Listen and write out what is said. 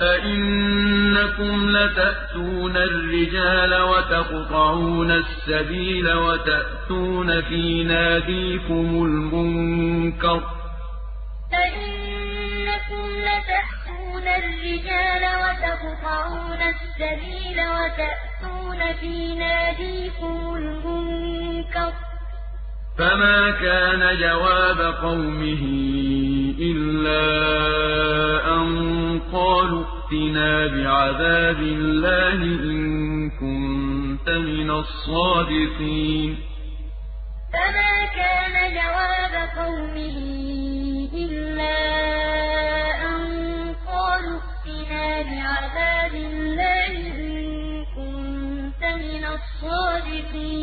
أئنكم لتأتون الرجال وتقطعون السبيل وتأتون في ناديكم المنكر أئنكم لتأتون الرجال وتقطعون السبيل وتأتون في ناديكم المنكر فما كان جواب قومه إلا قالوا ائتنا بعذاب الله إن كنت من الصادقين. فما كان جواب قومه إلا أن قالوا ائتنا بعذاب الله إن كنت من الصادقين.